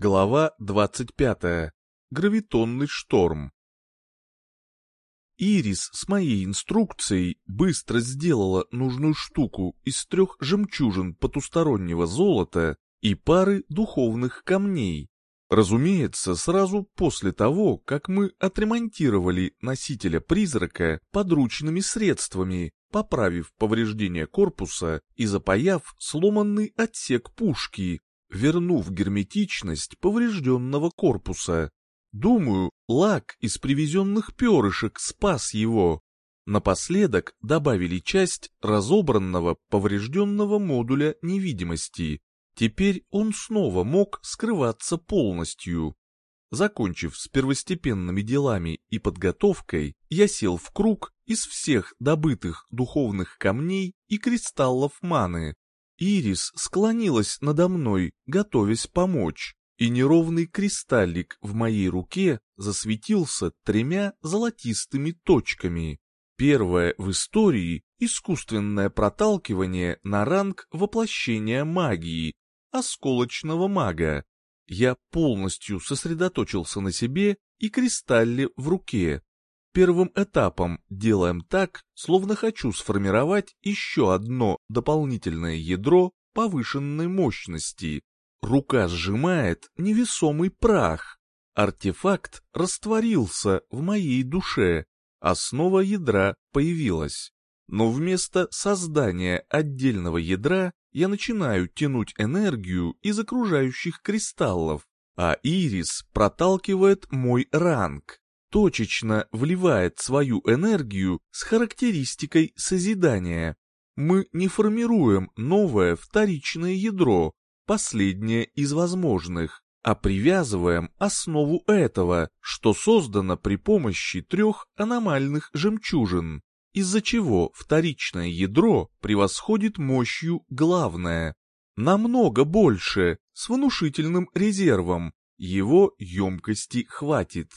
Глава 25. Гравитонный шторм. Ирис с моей инструкцией быстро сделала нужную штуку из трех жемчужин потустороннего золота и пары духовных камней. Разумеется, сразу после того, как мы отремонтировали носителя призрака подручными средствами, поправив повреждения корпуса и запаяв сломанный отсек пушки, вернув герметичность поврежденного корпуса. Думаю, лак из привезенных перышек спас его. Напоследок добавили часть разобранного поврежденного модуля невидимости. Теперь он снова мог скрываться полностью. Закончив с первостепенными делами и подготовкой, я сел в круг из всех добытых духовных камней и кристаллов маны, Ирис склонилась надо мной, готовясь помочь, и неровный кристаллик в моей руке засветился тремя золотистыми точками. Первое в истории — искусственное проталкивание на ранг воплощения магии, осколочного мага. Я полностью сосредоточился на себе и кристалле в руке. Первым этапом делаем так, словно хочу сформировать еще одно дополнительное ядро повышенной мощности. Рука сжимает невесомый прах. Артефакт растворился в моей душе. Основа ядра появилась. Но вместо создания отдельного ядра я начинаю тянуть энергию из окружающих кристаллов, а ирис проталкивает мой ранг точечно вливает свою энергию с характеристикой созидания. Мы не формируем новое вторичное ядро, последнее из возможных, а привязываем основу этого, что создано при помощи трех аномальных жемчужин, из-за чего вторичное ядро превосходит мощью главное. Намного больше, с внушительным резервом, его емкости хватит.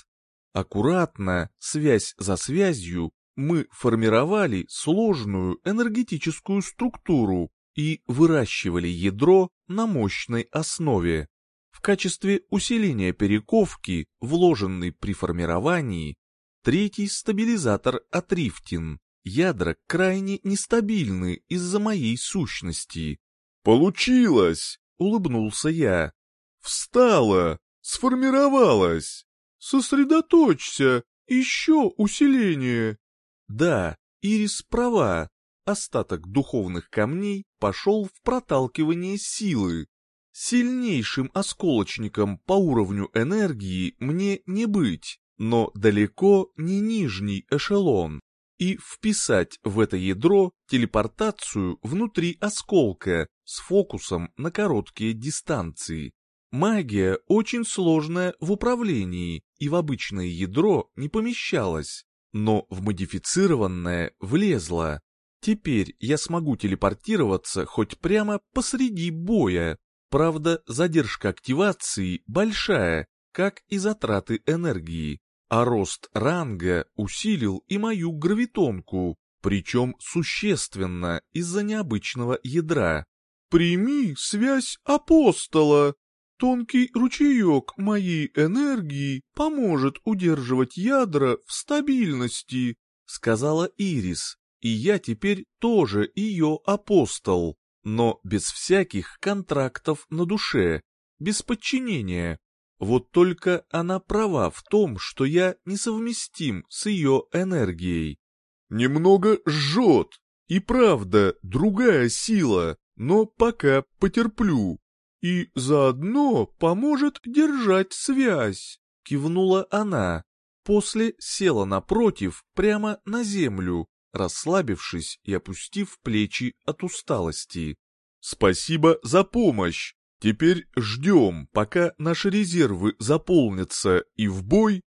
Аккуратно, связь за связью, мы формировали сложную энергетическую структуру и выращивали ядро на мощной основе. В качестве усиления перековки, вложенный при формировании, третий стабилизатор Атрифтин. Ядра крайне нестабильны из-за моей сущности. «Получилось!» — улыбнулся я. «Встала! Сформировалась!» «Сосредоточься! Еще усиление!» Да, Ирис права. Остаток духовных камней пошел в проталкивание силы. Сильнейшим осколочником по уровню энергии мне не быть, но далеко не нижний эшелон. И вписать в это ядро телепортацию внутри осколка с фокусом на короткие дистанции. Магия очень сложная в управлении и в обычное ядро не помещалась, но в модифицированное влезла. Теперь я смогу телепортироваться хоть прямо посреди боя. Правда, задержка активации большая, как и затраты энергии. А рост ранга усилил и мою гравитонку, причем существенно из-за необычного ядра. «Прими связь апостола!» Тонкий ручеек моей энергии поможет удерживать ядра в стабильности», — сказала Ирис, и я теперь тоже ее апостол, но без всяких контрактов на душе, без подчинения. Вот только она права в том, что я несовместим с ее энергией. «Немного жжет, и правда, другая сила, но пока потерплю», и заодно поможет держать связь», — кивнула она. После села напротив, прямо на землю, расслабившись и опустив плечи от усталости. «Спасибо за помощь. Теперь ждем, пока наши резервы заполнятся и в бой».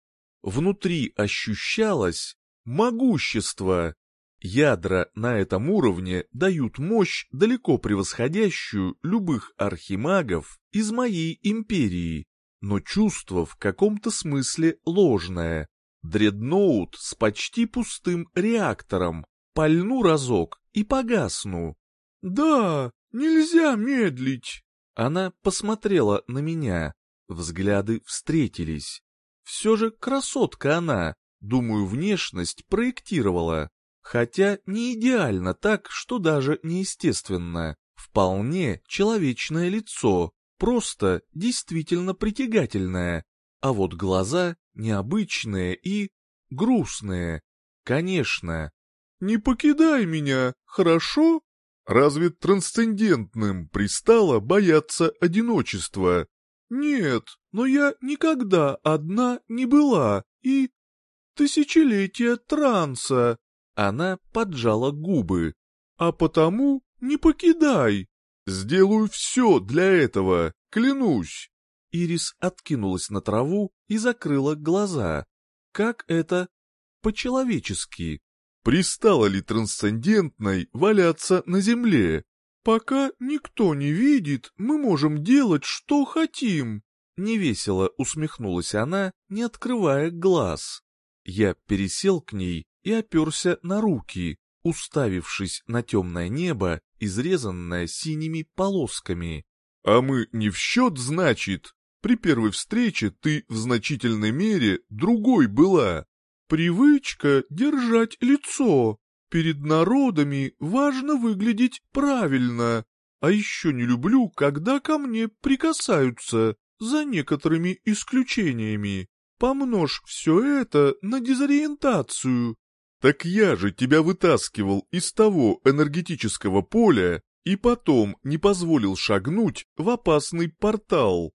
Внутри ощущалось могущество. Ядра на этом уровне дают мощь, далеко превосходящую любых архимагов из моей империи, но чувство в каком-то смысле ложное. Дредноут с почти пустым реактором. Пальну разок и погасну. «Да, нельзя медлить!» Она посмотрела на меня. Взгляды встретились. Все же красотка она, думаю, внешность проектировала. Хотя не идеально так, что даже неестественно. Вполне человечное лицо, просто действительно притягательное. А вот глаза необычные и грустные. Конечно. «Не покидай меня, хорошо?» Разве трансцендентным пристало бояться одиночества? Нет, но я никогда одна не была, и... Тысячелетие транса. Она поджала губы. А потому не покидай. Сделаю все для этого, клянусь. Ирис откинулась на траву и закрыла глаза. Как это по-человечески? Пристало ли трансцендентной валяться на земле? Пока никто не видит, мы можем делать, что хотим. Невесело усмехнулась она, не открывая глаз. Я пересел к ней и оперся на руки, уставившись на темное небо, изрезанное синими полосками. «А мы не в счет, значит? При первой встрече ты в значительной мере другой была. Привычка держать лицо. Перед народами важно выглядеть правильно. А еще не люблю, когда ко мне прикасаются, за некоторыми исключениями. Помножь все это на дезориентацию. Так я же тебя вытаскивал из того энергетического поля и потом не позволил шагнуть в опасный портал.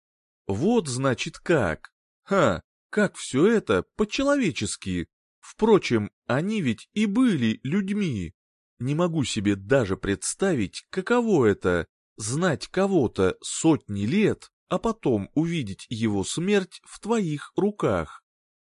Вот значит как. Ха, как все это по-человечески. Впрочем, они ведь и были людьми. Не могу себе даже представить, каково это — знать кого-то сотни лет, а потом увидеть его смерть в твоих руках.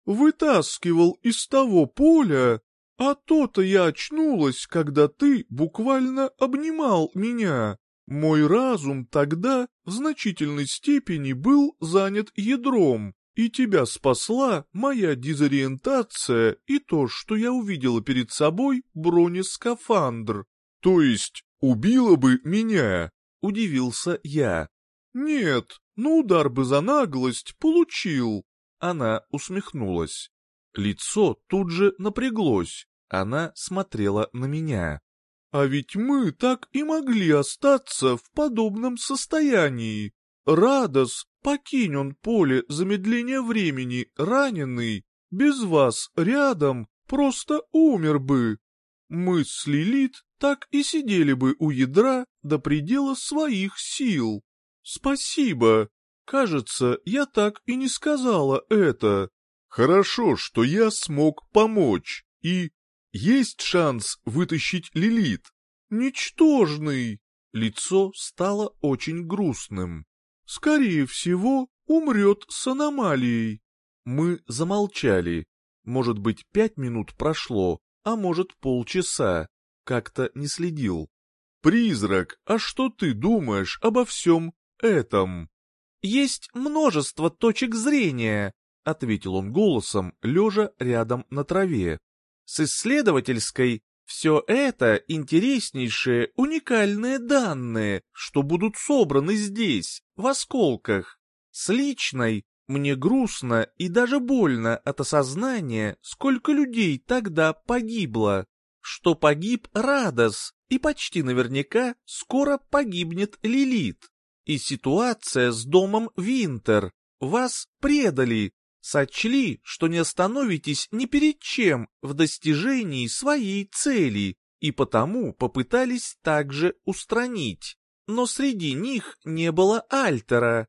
«Вытаскивал из того поля, а то-то я очнулась, когда ты буквально обнимал меня. Мой разум тогда в значительной степени был занят ядром, и тебя спасла моя дезориентация и то, что я увидела перед собой бронескафандр. То есть убила бы меня?» — удивился я. «Нет, но удар бы за наглость получил». Она усмехнулась. Лицо тут же напряглось. Она смотрела на меня. «А ведь мы так и могли остаться в подобном состоянии. Радос, покинь он поле замедления времени, раненый, без вас рядом просто умер бы. Мы с Лилит так и сидели бы у ядра до предела своих сил. Спасибо. Кажется, я так и не сказала это. Хорошо, что я смог помочь, и есть шанс вытащить Лилит. Ничтожный. Лицо стало очень грустным скорее всего, умрет с аномалией. Мы замолчали. Может быть, пять минут прошло, а может, полчаса. Как-то не следил. «Призрак, а что ты думаешь обо всем этом?» «Есть множество точек зрения», — ответил он голосом, лежа рядом на траве. «С исследовательской все это интереснейшие, уникальные данные, что будут собраны здесь, в осколках. С личной мне грустно и даже больно от осознания, сколько людей тогда погибло. Что погиб Радос, и почти наверняка скоро погибнет Лилит. И ситуация с домом Винтер. Вас предали, сочли, что не остановитесь ни перед чем в достижении своей цели, и потому попытались также устранить. Но среди них не было Альтера.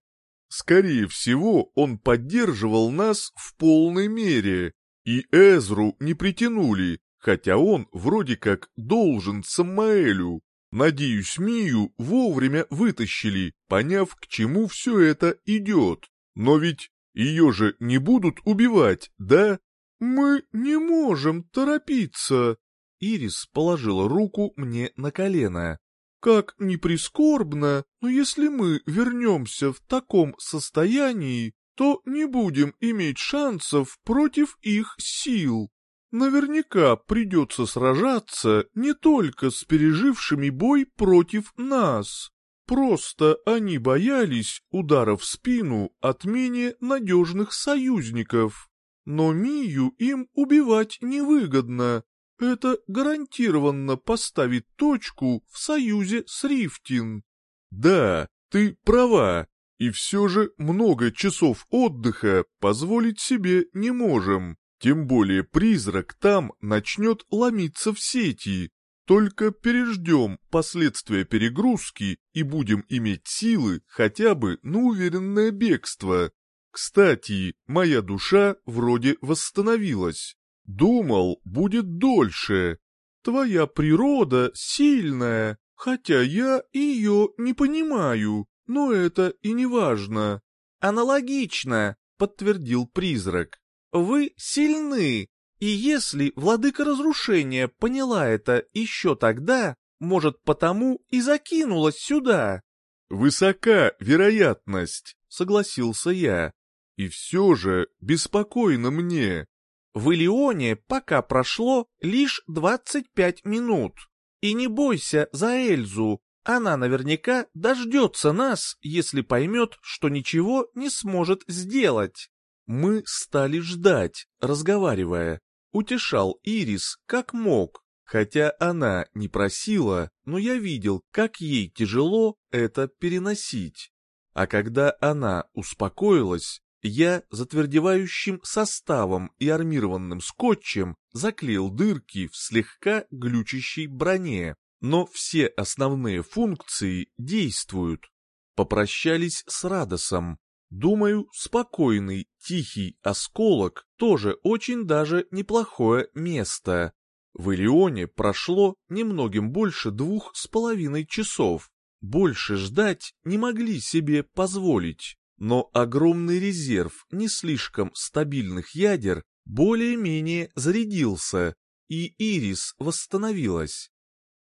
Скорее всего, он поддерживал нас в полной мере, и Эзру не притянули, хотя он вроде как должен Самаэлю. Надеюсь, Мию вовремя вытащили, поняв, к чему все это идет. Но ведь ее же не будут убивать, да? Мы не можем торопиться. Ирис положила руку мне на колено. Как ни прискорбно, но если мы вернемся в таком состоянии, то не будем иметь шансов против их сил. Наверняка придется сражаться не только с пережившими бой против нас. Просто они боялись удара в спину от менее надежных союзников. Но Мию им убивать невыгодно. Это гарантированно поставит точку в союзе с Рифтин. Да, ты права, и все же много часов отдыха позволить себе не можем. Тем более призрак там начнет ломиться в сети. Только переждем последствия перегрузки и будем иметь силы хотя бы на уверенное бегство. Кстати, моя душа вроде восстановилась. Думал, будет дольше. Твоя природа сильная, хотя я ее не понимаю, но это и не важно. Аналогично, подтвердил призрак. Вы сильны, и если владыка разрушения поняла это еще тогда, может потому и закинулась сюда. Высока вероятность, согласился я. И все же беспокойно мне. В Илионе пока прошло лишь 25 минут. И не бойся за Эльзу, она наверняка дождется нас, если поймет, что ничего не сможет сделать. Мы стали ждать, разговаривая. Утешал Ирис как мог, хотя она не просила, но я видел, как ей тяжело это переносить. А когда она успокоилась, я затвердевающим составом и армированным скотчем заклеил дырки в слегка глючащей броне, но все основные функции действуют. Попрощались с Радосом. Думаю, спокойный, тихий осколок тоже очень даже неплохое место. В Илионе прошло немногим больше двух с половиной часов. Больше ждать не могли себе позволить но огромный резерв не слишком стабильных ядер более-менее зарядился, и Ирис восстановилась.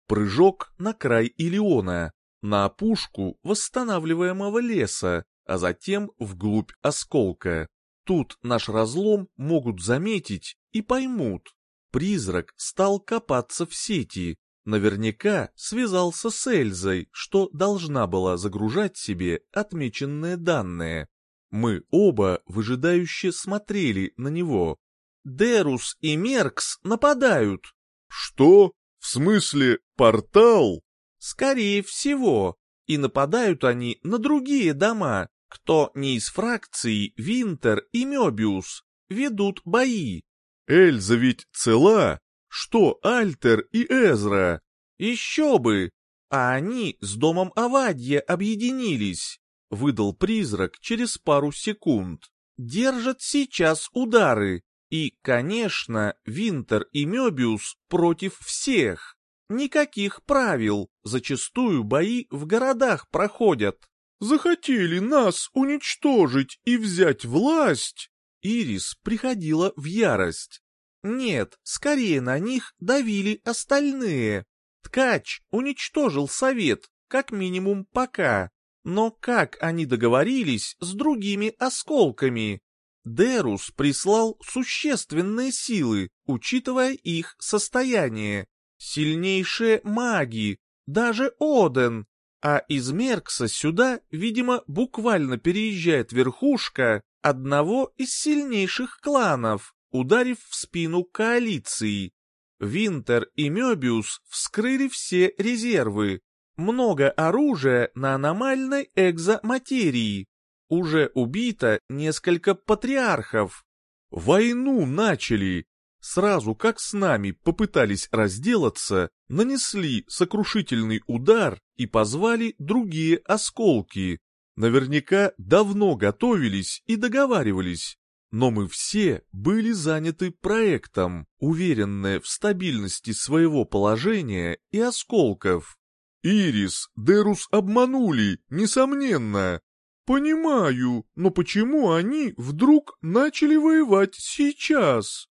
Прыжок на край Илиона, на опушку восстанавливаемого леса, а затем вглубь осколка. Тут наш разлом могут заметить и поймут. Призрак стал копаться в сети, Наверняка связался с Эльзой, что должна была загружать себе отмеченные данные. Мы оба выжидающе смотрели на него. Дерус и Меркс нападают. Что? В смысле, портал? Скорее всего. И нападают они на другие дома, кто не из фракции Винтер и Мёбиус. Ведут бои. Эльза ведь цела? Что Альтер и Эзра? Еще бы! А они с домом Авадья объединились, выдал призрак через пару секунд. Держат сейчас удары. И, конечно, Винтер и Мёбиус против всех. Никаких правил, зачастую бои в городах проходят. Захотели нас уничтожить и взять власть? Ирис приходила в ярость. Нет, скорее на них давили остальные. Ткач уничтожил совет, как минимум пока. Но как они договорились с другими осколками? Дерус прислал существенные силы, учитывая их состояние. Сильнейшие маги, даже Оден. А из Меркса сюда, видимо, буквально переезжает верхушка одного из сильнейших кланов ударив в спину коалиции. Винтер и Мёбиус вскрыли все резервы. Много оружия на аномальной экзоматерии. Уже убито несколько патриархов. Войну начали. Сразу как с нами попытались разделаться, нанесли сокрушительный удар и позвали другие осколки. Наверняка давно готовились и договаривались но мы все были заняты проектом, уверенные в стабильности своего положения и осколков. Ирис, Дерус обманули, несомненно. Понимаю, но почему они вдруг начали воевать сейчас?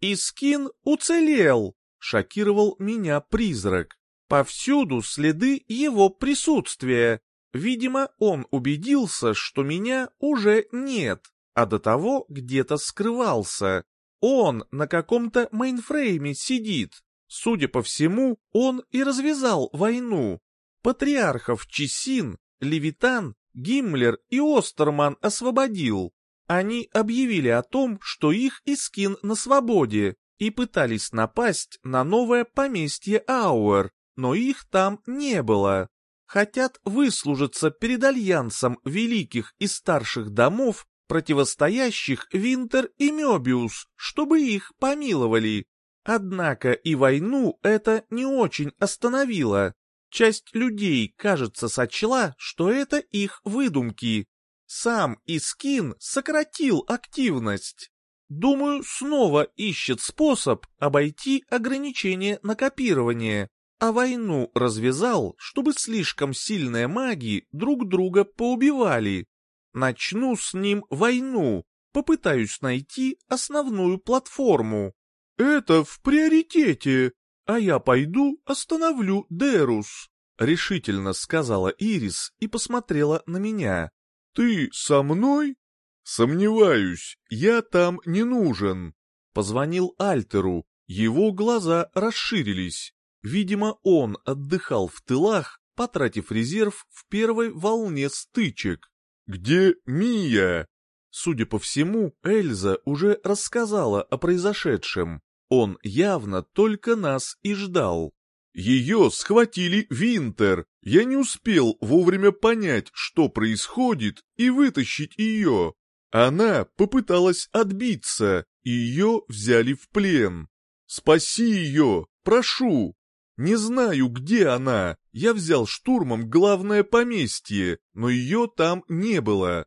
Искин уцелел, шокировал меня призрак. Повсюду следы его присутствия. Видимо, он убедился, что меня уже нет а до того где-то скрывался. Он на каком-то мейнфрейме сидит. Судя по всему, он и развязал войну. Патриархов Чесин, Левитан, Гиммлер и Остерман освободил. Они объявили о том, что их Искин на свободе, и пытались напасть на новое поместье Ауэр, но их там не было. Хотят выслужиться перед альянсом великих и старших домов, противостоящих Винтер и Мёбиус, чтобы их помиловали. Однако и войну это не очень остановило. Часть людей, кажется, сочла, что это их выдумки. Сам Искин сократил активность. Думаю, снова ищет способ обойти ограничение на копирование, а войну развязал, чтобы слишком сильные маги друг друга поубивали. Начну с ним войну, попытаюсь найти основную платформу. Это в приоритете, а я пойду остановлю Дерус, решительно сказала Ирис и посмотрела на меня. Ты со мной? Сомневаюсь, я там не нужен. Позвонил Альтеру, его глаза расширились. Видимо, он отдыхал в тылах, потратив резерв в первой волне стычек. «Где Мия?» Судя по всему, Эльза уже рассказала о произошедшем. Он явно только нас и ждал. Ее схватили Винтер. Я не успел вовремя понять, что происходит, и вытащить ее. Она попыталась отбиться, и ее взяли в плен. Спаси ее, прошу. Не знаю, где она. Я взял штурмом главное поместье, но ее там не было.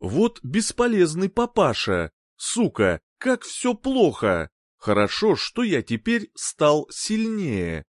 Вот бесполезный папаша. Сука, как все плохо. Хорошо, что я теперь стал сильнее.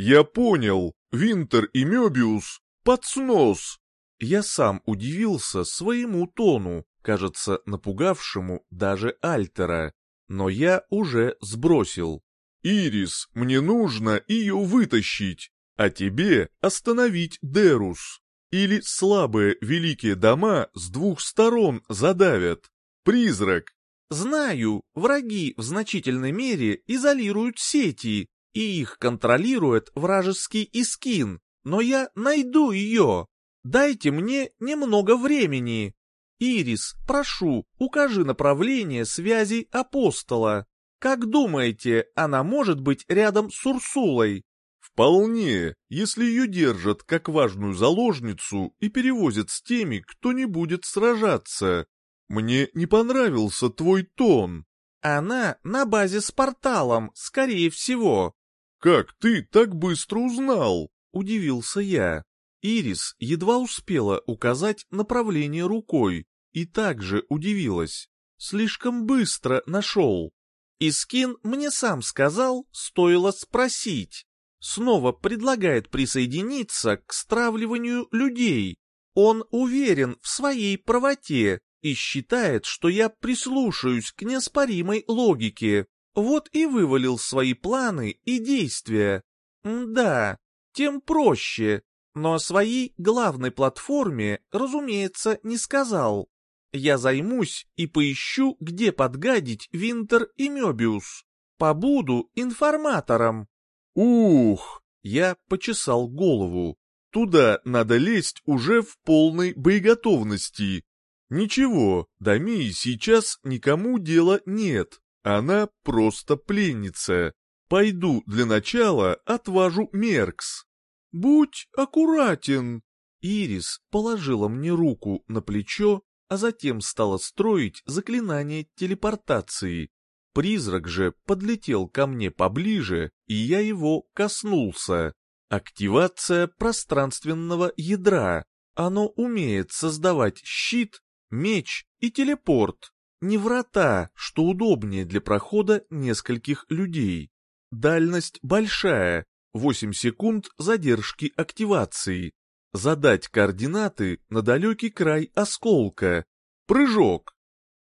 Я понял, Винтер и Мёбиус под снос. Я сам удивился своему тону, кажется, напугавшему даже Альтера, но я уже сбросил. «Ирис, мне нужно ее вытащить, а тебе остановить Дерус. Или слабые великие дома с двух сторон задавят. Призрак». «Знаю, враги в значительной мере изолируют сети, и их контролирует вражеский Искин, но я найду ее. Дайте мне немного времени». «Ирис, прошу, укажи направление связи апостола. Как думаете, она может быть рядом с Урсулой?» «Вполне, если ее держат как важную заложницу и перевозят с теми, кто не будет сражаться. Мне не понравился твой тон». «Она на базе с порталом, скорее всего». «Как ты так быстро узнал?» — удивился я. Ирис едва успела указать направление рукой и также удивилась. Слишком быстро нашел. Искин мне сам сказал, стоило спросить. Снова предлагает присоединиться к стравливанию людей. Он уверен в своей правоте и считает, что я прислушаюсь к неоспоримой логике. Вот и вывалил свои планы и действия. да, тем проще, но о своей главной платформе, разумеется, не сказал. Я займусь и поищу, где подгадить Винтер и Мёбиус. Побуду информатором. Ух! Я почесал голову. Туда надо лезть уже в полной боеготовности. Ничего, до Мии сейчас никому дела нет. Она просто пленница. Пойду для начала отважу Меркс. Будь аккуратен. Ирис положила мне руку на плечо, а затем стала строить заклинание телепортации. Призрак же подлетел ко мне поближе, и я его коснулся. Активация пространственного ядра. Оно умеет создавать щит, меч и телепорт. Не врата, что удобнее для прохода нескольких людей. Дальность большая, 8 секунд задержки активации. Задать координаты на далекий край осколка. Прыжок.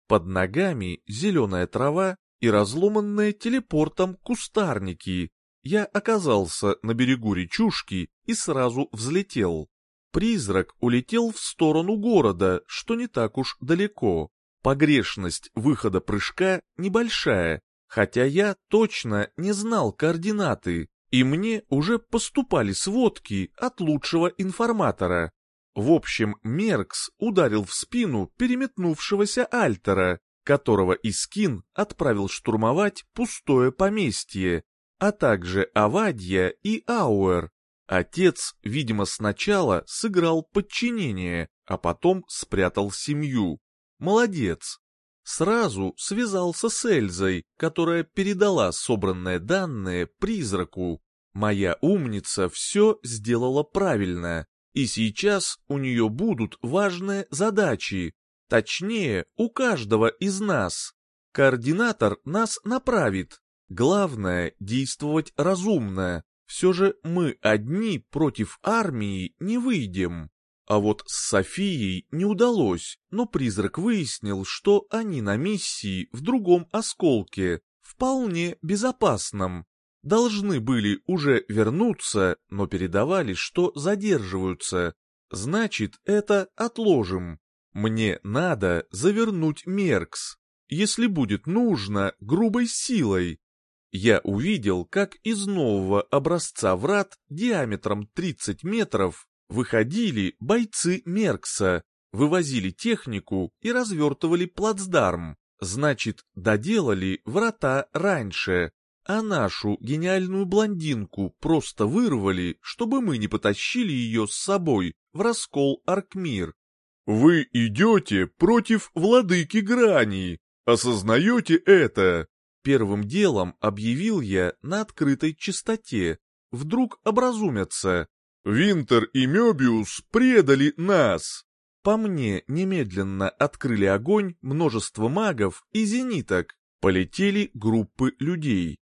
Под ногами зеленая трава и разломанные телепортом кустарники. Я оказался на берегу речушки и сразу взлетел. Призрак улетел в сторону города, что не так уж далеко. Погрешность выхода прыжка небольшая, хотя я точно не знал координаты, И мне уже поступали сводки от лучшего информатора. В общем, Меркс ударил в спину переметнувшегося Альтера, которого Искин отправил штурмовать пустое поместье, а также Авадья и Ауэр. Отец, видимо, сначала сыграл подчинение, а потом спрятал семью. Молодец. Сразу связался с Эльзой, которая передала собранные данные призраку. Моя умница все сделала правильно, и сейчас у нее будут важные задачи, точнее, у каждого из нас. Координатор нас направит. Главное — действовать разумно. Все же мы одни против армии не выйдем. А вот с Софией не удалось, но призрак выяснил, что они на миссии в другом осколке, вполне безопасном. Должны были уже вернуться, но передавали, что задерживаются. Значит, это отложим. Мне надо завернуть Меркс, если будет нужно, грубой силой. Я увидел, как из нового образца врат диаметром 30 метров Выходили бойцы Меркса, вывозили технику и развертывали плацдарм. Значит, доделали врата раньше, а нашу гениальную блондинку просто вырвали, чтобы мы не потащили ее с собой в раскол Аркмир. «Вы идете против владыки грани, осознаете это?» Первым делом объявил я на открытой чистоте. Вдруг образумятся, Винтер и Мёбиус предали нас!» По мне немедленно открыли огонь множество магов и зениток. Полетели группы людей.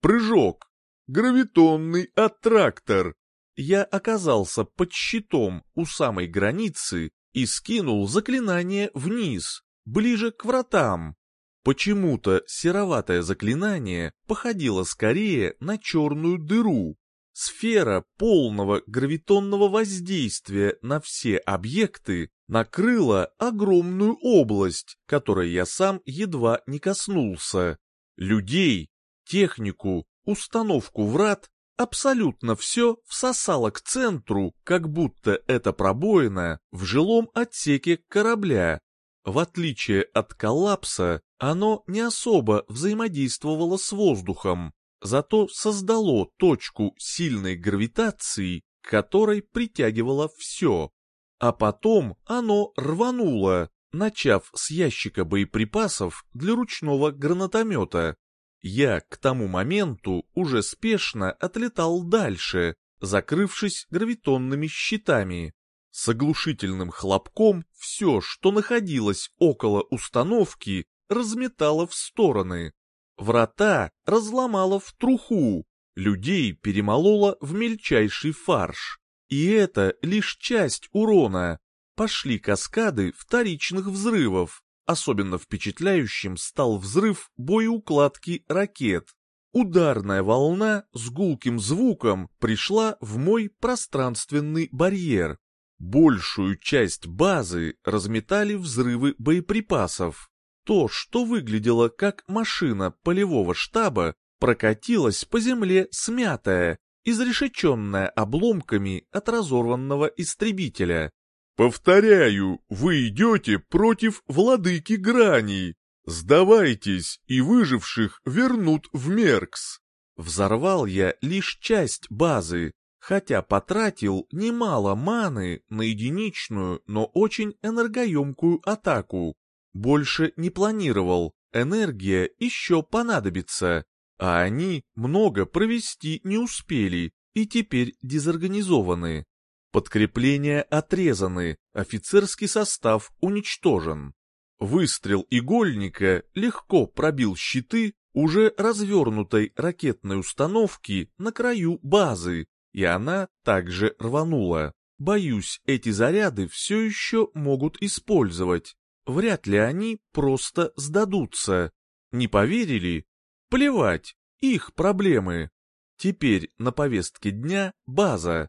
Прыжок. Гравитонный аттрактор. Я оказался под щитом у самой границы и скинул заклинание вниз, ближе к вратам. Почему-то сероватое заклинание походило скорее на черную дыру. Сфера полного гравитонного воздействия на все объекты накрыла огромную область, которой я сам едва не коснулся. Людей, технику, установку врат, абсолютно все всосало к центру, как будто это пробоина в жилом отсеке корабля. В отличие от коллапса, оно не особо взаимодействовало с воздухом, зато создало точку сильной гравитации, которой притягивало все. А потом оно рвануло, начав с ящика боеприпасов для ручного гранатомета. Я к тому моменту уже спешно отлетал дальше, закрывшись гравитонными щитами. С оглушительным хлопком все, что находилось около установки, разметало в стороны. Врата разломала в труху, людей перемолола в мельчайший фарш. И это лишь часть урона. Пошли каскады вторичных взрывов. Особенно впечатляющим стал взрыв боеукладки ракет. Ударная волна с гулким звуком пришла в мой пространственный барьер. Большую часть базы разметали взрывы боеприпасов. То, что выглядело как машина полевого штаба, прокатилось по земле смятая, изрешеченная обломками от разорванного истребителя. «Повторяю, вы идете против владыки граней. Сдавайтесь, и выживших вернут в Меркс». Взорвал я лишь часть базы, хотя потратил немало маны на единичную, но очень энергоемкую атаку. Больше не планировал, энергия еще понадобится, а они много провести не успели и теперь дезорганизованы. Подкрепления отрезаны, офицерский состав уничтожен. Выстрел игольника легко пробил щиты уже развернутой ракетной установки на краю базы, и она также рванула. Боюсь, эти заряды все еще могут использовать вряд ли они просто сдадутся. Не поверили? Плевать, их проблемы. Теперь на повестке дня база.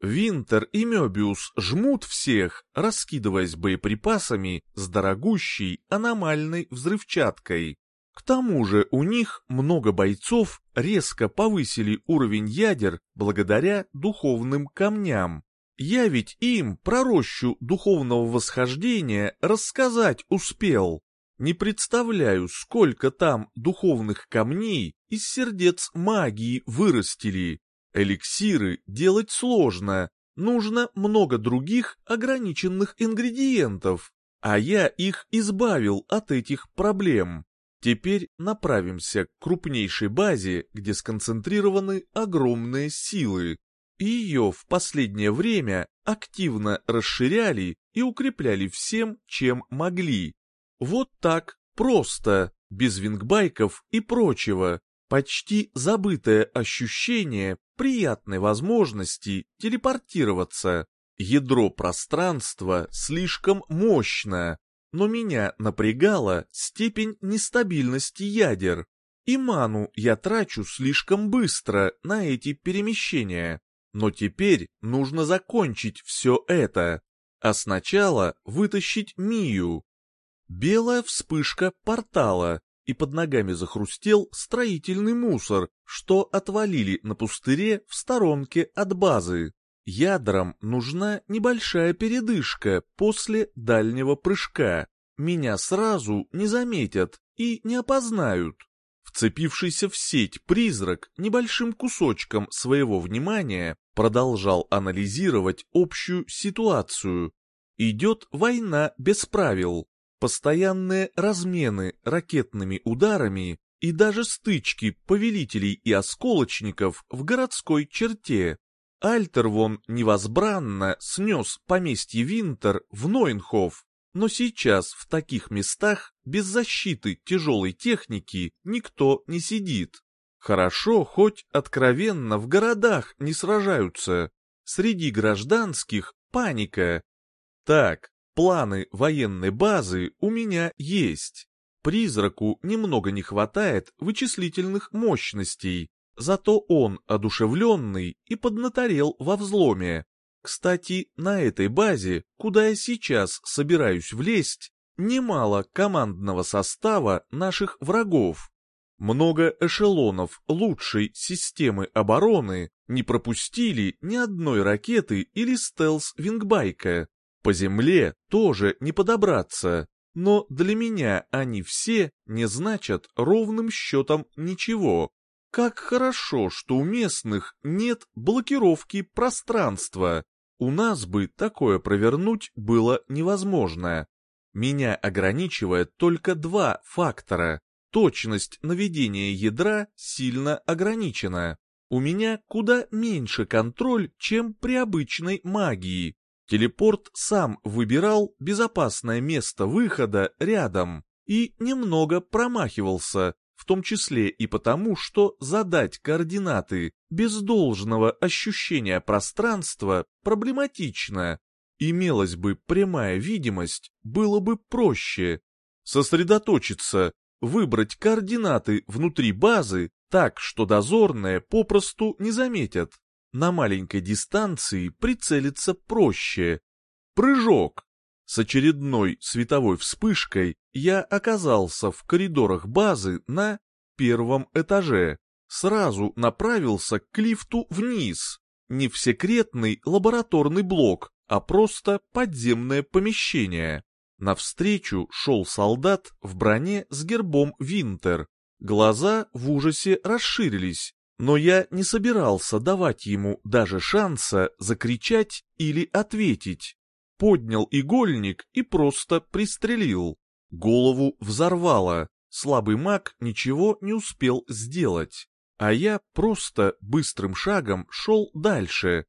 Винтер и Мёбиус жмут всех, раскидываясь боеприпасами с дорогущей аномальной взрывчаткой. К тому же у них много бойцов резко повысили уровень ядер благодаря духовным камням. Я ведь им про рощу духовного восхождения рассказать успел. Не представляю, сколько там духовных камней из сердец магии вырастили. Эликсиры делать сложно, нужно много других ограниченных ингредиентов, а я их избавил от этих проблем. Теперь направимся к крупнейшей базе, где сконцентрированы огромные силы. Ее в последнее время активно расширяли и укрепляли всем, чем могли. Вот так, просто, без вингбайков и прочего, почти забытое ощущение приятной возможности телепортироваться. Ядро пространства слишком мощно, но меня напрягала степень нестабильности ядер, и ману я трачу слишком быстро на эти перемещения. Но теперь нужно закончить все это, а сначала вытащить Мию. Белая вспышка портала, и под ногами захрустел строительный мусор, что отвалили на пустыре в сторонке от базы. Ядрам нужна небольшая передышка после дальнего прыжка. Меня сразу не заметят и не опознают. Вцепившийся в сеть призрак небольшим кусочком своего внимания продолжал анализировать общую ситуацию. Идет война без правил постоянные размены ракетными ударами и даже стычки повелителей и осколочников в городской черте. Альтервон невозбранно снес поместье Винтер в Нойнхоф, но сейчас в таких местах без защиты тяжелой техники никто не сидит. Хорошо, хоть откровенно в городах не сражаются. Среди гражданских паника. Так, Планы военной базы у меня есть. Призраку немного не хватает вычислительных мощностей, зато он одушевленный и поднаторел во взломе. Кстати, на этой базе, куда я сейчас собираюсь влезть, немало командного состава наших врагов. Много эшелонов лучшей системы обороны не пропустили ни одной ракеты или стелс-вингбайка. По земле тоже не подобраться, но для меня они все не значат ровным счетом ничего. Как хорошо, что у местных нет блокировки пространства. У нас бы такое провернуть было невозможно. Меня ограничивает только два фактора. Точность наведения ядра сильно ограничена. У меня куда меньше контроль, чем при обычной магии. Телепорт сам выбирал безопасное место выхода рядом и немного промахивался, в том числе и потому, что задать координаты без должного ощущения пространства проблематично. Имелась бы прямая видимость, было бы проще. Сосредоточиться, выбрать координаты внутри базы так, что дозорные попросту не заметят. На маленькой дистанции прицелиться проще. Прыжок. С очередной световой вспышкой я оказался в коридорах базы на первом этаже. Сразу направился к лифту вниз. Не в секретный лабораторный блок, а просто подземное помещение. Навстречу шел солдат в броне с гербом Винтер. Глаза в ужасе расширились, но я не собирался давать ему даже шанса закричать или ответить. Поднял игольник и просто пристрелил. Голову взорвало, слабый маг ничего не успел сделать. А я просто быстрым шагом шел дальше.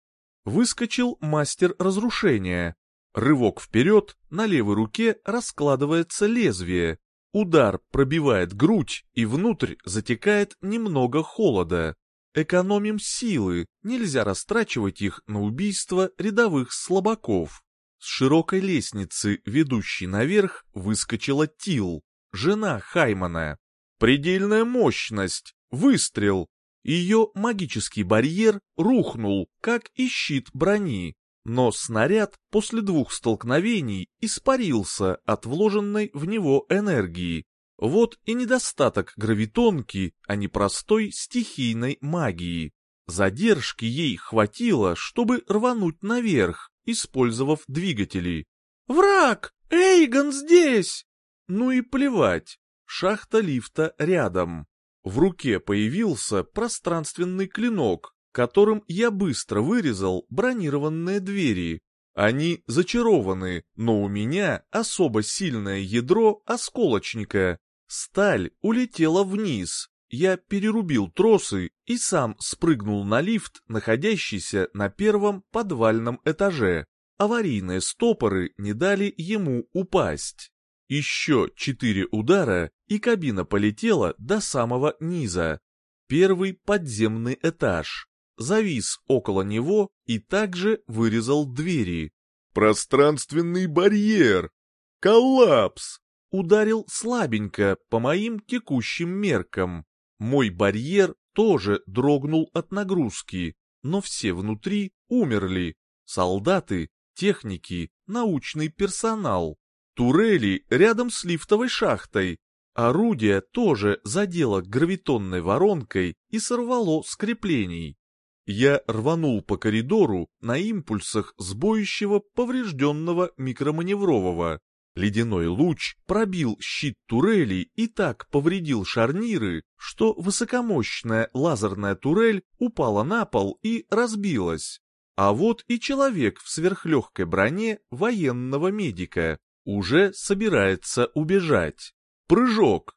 Выскочил мастер разрушения. Рывок вперед, на левой руке раскладывается лезвие, Удар пробивает грудь, и внутрь затекает немного холода. Экономим силы, нельзя растрачивать их на убийство рядовых слабаков. С широкой лестницы, ведущей наверх, выскочила Тил, жена Хаймана. Предельная мощность, выстрел. Ее магический барьер рухнул, как и щит брони но снаряд после двух столкновений испарился от вложенной в него энергии. Вот и недостаток гравитонки, а не простой стихийной магии. Задержки ей хватило, чтобы рвануть наверх, использовав двигатели. «Враг! Эйгон здесь!» Ну и плевать, шахта лифта рядом. В руке появился пространственный клинок, которым я быстро вырезал бронированные двери. Они зачарованы, но у меня особо сильное ядро осколочника. Сталь улетела вниз. Я перерубил тросы и сам спрыгнул на лифт, находящийся на первом подвальном этаже. Аварийные стопоры не дали ему упасть. Еще четыре удара, и кабина полетела до самого низа. Первый подземный этаж. Завис около него и также вырезал двери. Пространственный барьер! Коллапс! Ударил слабенько по моим текущим меркам. Мой барьер тоже дрогнул от нагрузки, но все внутри умерли. Солдаты, техники, научный персонал. Турели рядом с лифтовой шахтой. Орудие тоже задело гравитонной воронкой и сорвало с. Я рванул по коридору на импульсах сбоящего поврежденного микроманеврового. Ледяной луч пробил щит турели и так повредил шарниры, что высокомощная лазерная турель упала на пол и разбилась. А вот и человек в сверхлегкой броне военного медика уже собирается убежать. Прыжок.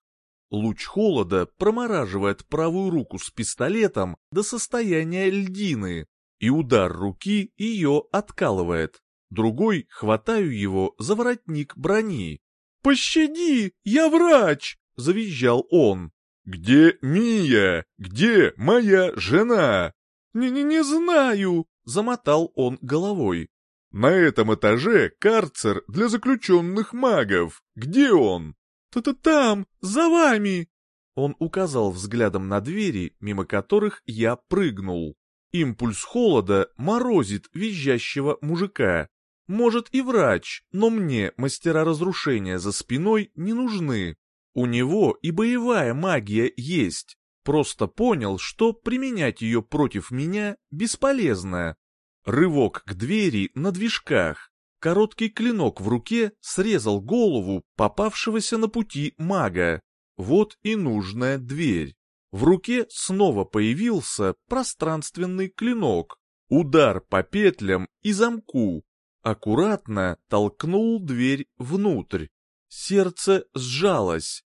Луч холода промораживает правую руку с пистолетом до состояния льдины, и удар руки ее откалывает. Другой хватаю его за воротник брони. «Пощади, я врач!» — завизжал он. «Где Мия? Где моя жена?» «Не-не не знаю!» — замотал он головой. На этом этаже карцер для заключенных магов. Где он? Т-то там, за вами. Он указал взглядом на двери, мимо которых я прыгнул. Импульс холода морозит визжащего мужика. Может и врач, но мне мастера разрушения за спиной не нужны. У него и боевая магия есть. Просто понял, что применять ее против меня бесполезно. Рывок к двери на движках. Короткий клинок в руке срезал голову попавшегося на пути мага. Вот и нужная дверь. В руке снова появился пространственный клинок. Удар по петлям и замку. Аккуратно толкнул дверь внутрь. Сердце сжалось.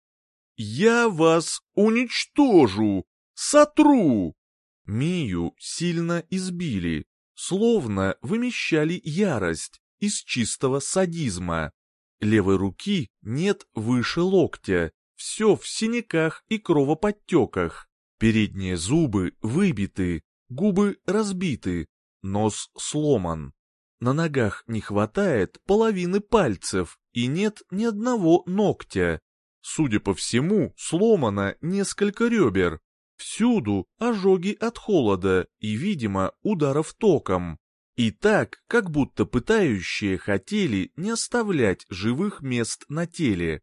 «Я вас уничтожу! Сотру!» Мию сильно избили словно вымещали ярость из чистого садизма. Левой руки нет выше локтя, все в синяках и кровоподтеках. Передние зубы выбиты, губы разбиты, нос сломан. На ногах не хватает половины пальцев и нет ни одного ногтя. Судя по всему, сломано несколько ребер, Всюду ожоги от холода и, видимо, ударов током. И так, как будто пытающие хотели не оставлять живых мест на теле.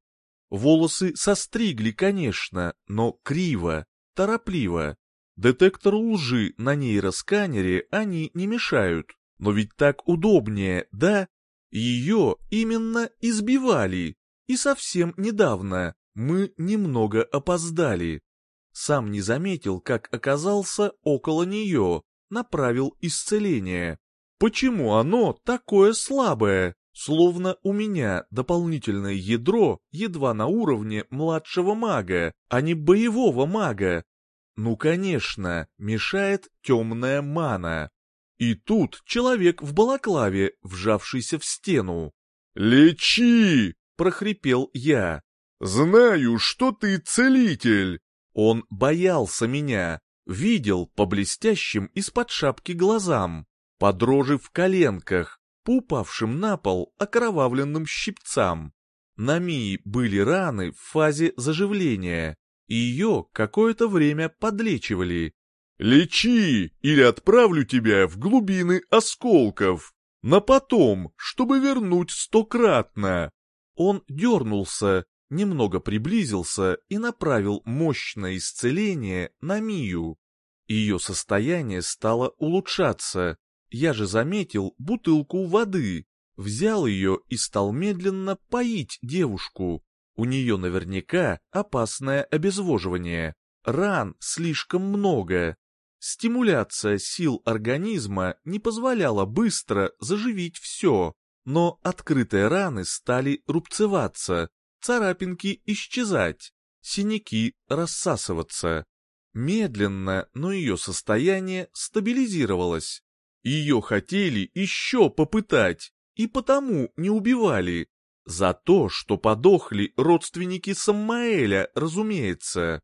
Волосы состригли, конечно, но криво, торопливо. Детектор лжи на нейросканере они не мешают, но ведь так удобнее, да? Ее именно избивали, и совсем недавно мы немного опоздали. Сам не заметил, как оказался около нее, направил исцеление. Почему оно такое слабое? Словно у меня дополнительное ядро едва на уровне младшего мага, а не боевого мага. Ну, конечно, мешает темная мана. И тут человек в балаклаве, вжавшийся в стену. «Лечи!» — прохрипел я. «Знаю, что ты целитель!» Он боялся меня, видел по блестящим из-под шапки глазам, по в коленках, по упавшим на пол окровавленным щипцам. На Мии были раны в фазе заживления, и ее какое-то время подлечивали. «Лечи, или отправлю тебя в глубины осколков, на потом, чтобы вернуть стократно». Он дернулся, немного приблизился и направил мощное исцеление на Мию. Ее состояние стало улучшаться. Я же заметил бутылку воды, взял ее и стал медленно поить девушку. У нее наверняка опасное обезвоживание. Ран слишком много. Стимуляция сил организма не позволяла быстро заживить все, но открытые раны стали рубцеваться, царапинки исчезать, синяки рассасываться. Медленно, но ее состояние стабилизировалось. Ее хотели еще попытать, и потому не убивали. За то, что подохли родственники Саммаэля, разумеется.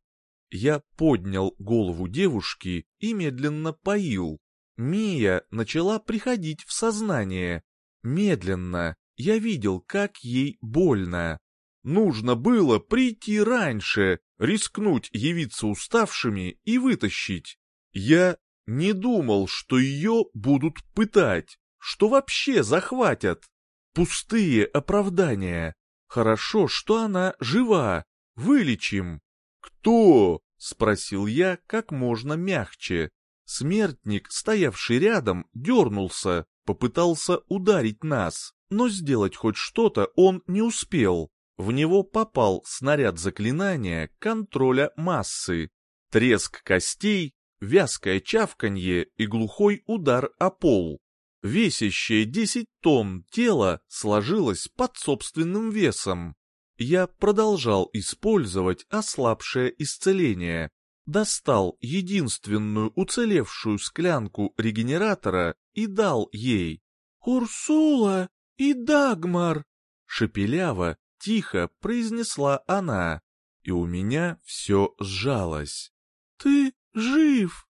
Я поднял голову девушки и медленно поил. Мия начала приходить в сознание. Медленно. Я видел, как ей больно. Нужно было прийти раньше, рискнуть явиться уставшими и вытащить. Я не думал, что ее будут пытать, что вообще захватят. Пустые оправдания. Хорошо, что она жива. Вылечим. Кто? Спросил я как можно мягче. Смертник, стоявший рядом, дернулся, попытался ударить нас, но сделать хоть что-то он не успел. В него попал снаряд заклинания контроля массы. Треск костей, вязкое чавканье и глухой удар о пол. Весящее 10 тонн тело сложилось под собственным весом. Я продолжал использовать ослабшее исцеление. Достал единственную уцелевшую склянку регенератора и дал ей. «Урсула и Дагмар!» Шепеляво тихо произнесла она, и у меня все сжалось. «Ты жив!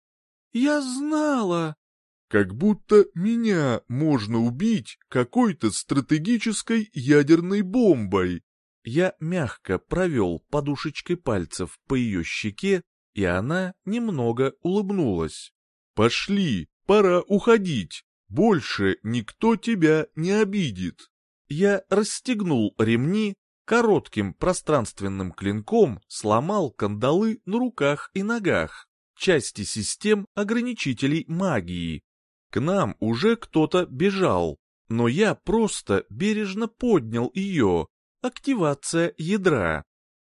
Я знала!» Как будто меня можно убить какой-то стратегической ядерной бомбой. Я мягко провел подушечкой пальцев по ее щеке, и она немного улыбнулась. «Пошли, пора уходить, больше никто тебя не обидит». Я расстегнул ремни, коротким пространственным клинком сломал кандалы на руках и ногах, части систем ограничителей магии. К нам уже кто-то бежал, но я просто бережно поднял ее, активация ядра.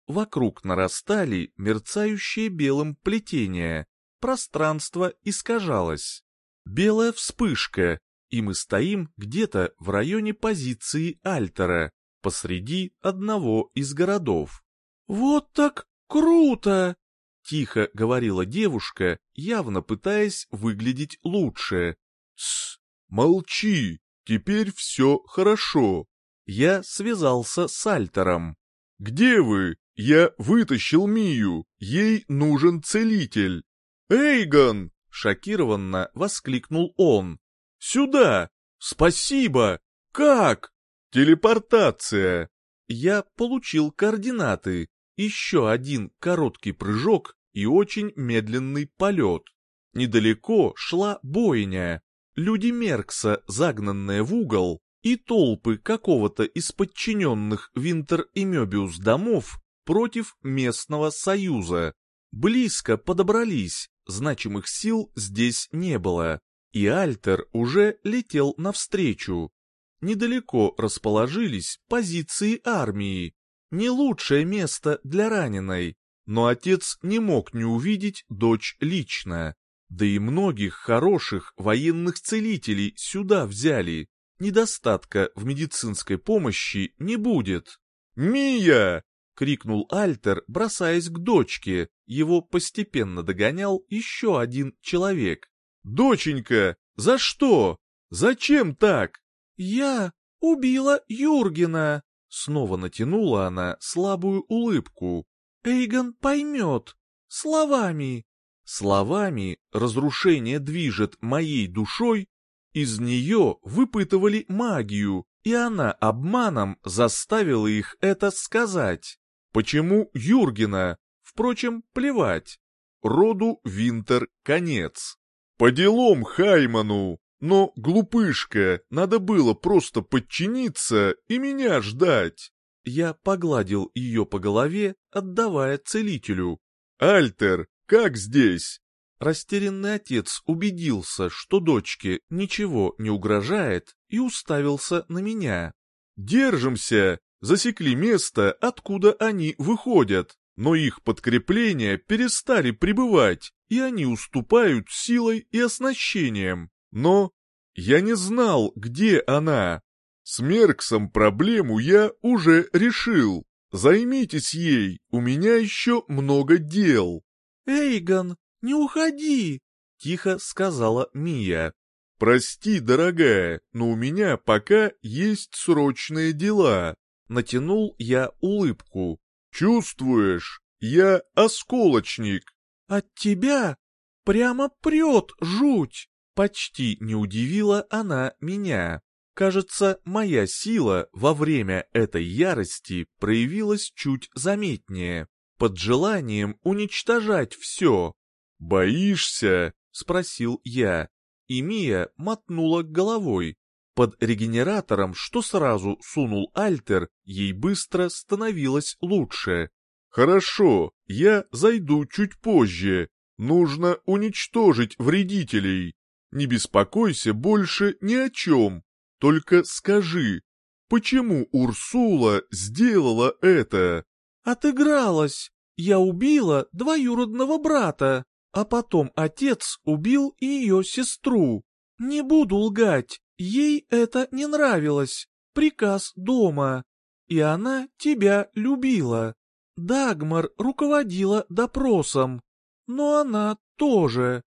Вокруг нарастали мерцающие белым плетения, пространство искажалось. Белая вспышка, и мы стоим где-то в районе позиции Альтера, посреди одного из городов. «Вот так круто!» — тихо говорила девушка, явно пытаясь выглядеть лучше. «Тсс, молчи, теперь все хорошо». Я связался с Альтером. «Где вы? Я вытащил Мию, ей нужен целитель». «Эйгон!» — шокированно воскликнул он. Сюда! Спасибо! Как? Телепортация! Я получил координаты. Еще один короткий прыжок и очень медленный полет. Недалеко шла бойня. Люди Меркса, загнанные в угол, и толпы какого-то из подчиненных Винтер и Мебиус домов против местного союза. Близко подобрались, значимых сил здесь не было и Альтер уже летел навстречу. Недалеко расположились позиции армии. Не лучшее место для раненой, но отец не мог не увидеть дочь лично. Да и многих хороших военных целителей сюда взяли. Недостатка в медицинской помощи не будет. «Мия!» — крикнул Альтер, бросаясь к дочке. Его постепенно догонял еще один человек. «Доченька, за что? Зачем так?» «Я убила Юргена!» Снова натянула она слабую улыбку. «Эйгон поймет. Словами!» Словами разрушение движет моей душой, из нее выпытывали магию, и она обманом заставила их это сказать. Почему Юргена? Впрочем, плевать. Роду Винтер конец. По делам Хайману, но, глупышка, надо было просто подчиниться и меня ждать. Я погладил ее по голове, отдавая целителю. «Альтер, как здесь?» Растерянный отец убедился, что дочке ничего не угрожает, и уставился на меня. «Держимся! Засекли место, откуда они выходят, но их подкрепления перестали прибывать, и они уступают силой и оснащением. Но я не знал, где она. С Мерксом проблему я уже решил. Займитесь ей, у меня еще много дел». «Эйгон, не уходи!» — тихо сказала Мия. «Прости, дорогая, но у меня пока есть срочные дела». Натянул я улыбку. «Чувствуешь? Я осколочник». «От тебя прямо прет жуть!» Почти не удивила она меня. Кажется, моя сила во время этой ярости проявилась чуть заметнее, под желанием уничтожать все. «Боишься?» — спросил я, и Мия мотнула головой. Под регенератором, что сразу сунул Альтер, ей быстро становилось лучше. «Хорошо, я зайду чуть позже. Нужно уничтожить вредителей. Не беспокойся больше ни о чем. Только скажи, почему Урсула сделала это?» «Отыгралась. Я убила двоюродного брата, а потом отец убил ее сестру. Не буду лгать, ей это не нравилось. Приказ дома. И она тебя любила. Дагмар руководила допросом. Но она тоже.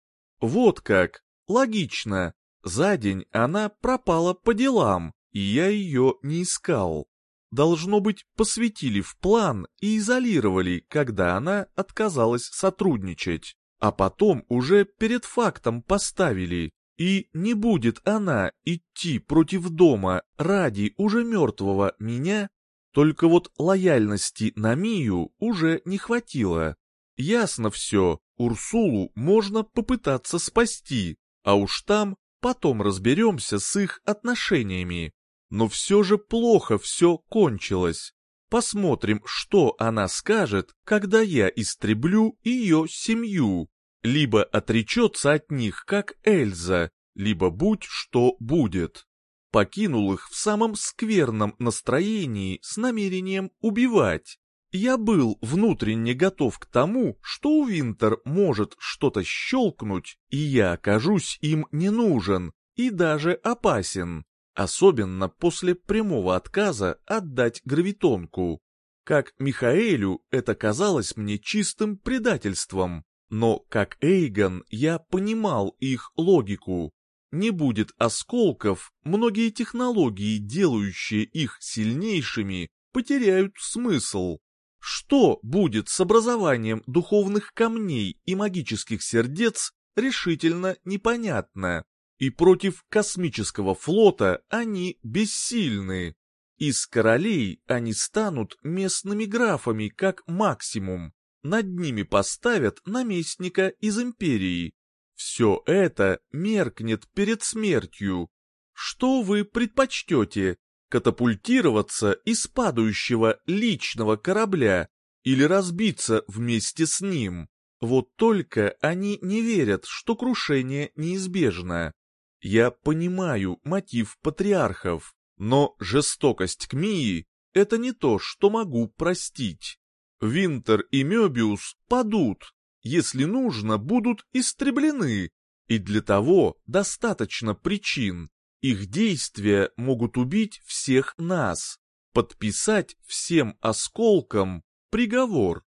Вот как. Логично. За день она пропала по делам, и я ее не искал. Должно быть, посвятили в план и изолировали, когда она отказалась сотрудничать. А потом уже перед фактом поставили. И не будет она идти против дома ради уже мертвого меня, только вот лояльности на Мию уже не хватило. Ясно все, Урсулу можно попытаться спасти, а уж там потом разберемся с их отношениями. Но все же плохо все кончилось. Посмотрим, что она скажет, когда я истреблю ее семью. Либо отречется от них, как Эльза, либо будь что будет. Покинул их в самом скверном настроении с намерением убивать. Я был внутренне готов к тому, что у Винтер может что-то щелкнуть, и я окажусь им не нужен и даже опасен, особенно после прямого отказа отдать гравитонку. Как Михаэлю это казалось мне чистым предательством, но как Эйгон я понимал их логику. Не будет осколков, многие технологии, делающие их сильнейшими, потеряют смысл. Что будет с образованием духовных камней и магических сердец, решительно непонятно. И против космического флота они бессильны. Из королей они станут местными графами как максимум. Над ними поставят наместника из империи. Все это меркнет перед смертью. Что вы предпочтете, катапультироваться из падающего личного корабля или разбиться вместе с ним. Вот только они не верят, что крушение неизбежно. Я понимаю мотив патриархов, но жестокость к Мии — это не то, что могу простить. Винтер и Мёбиус падут, если нужно, будут истреблены, и для того достаточно причин. Их действия могут убить всех нас, подписать всем осколкам приговор.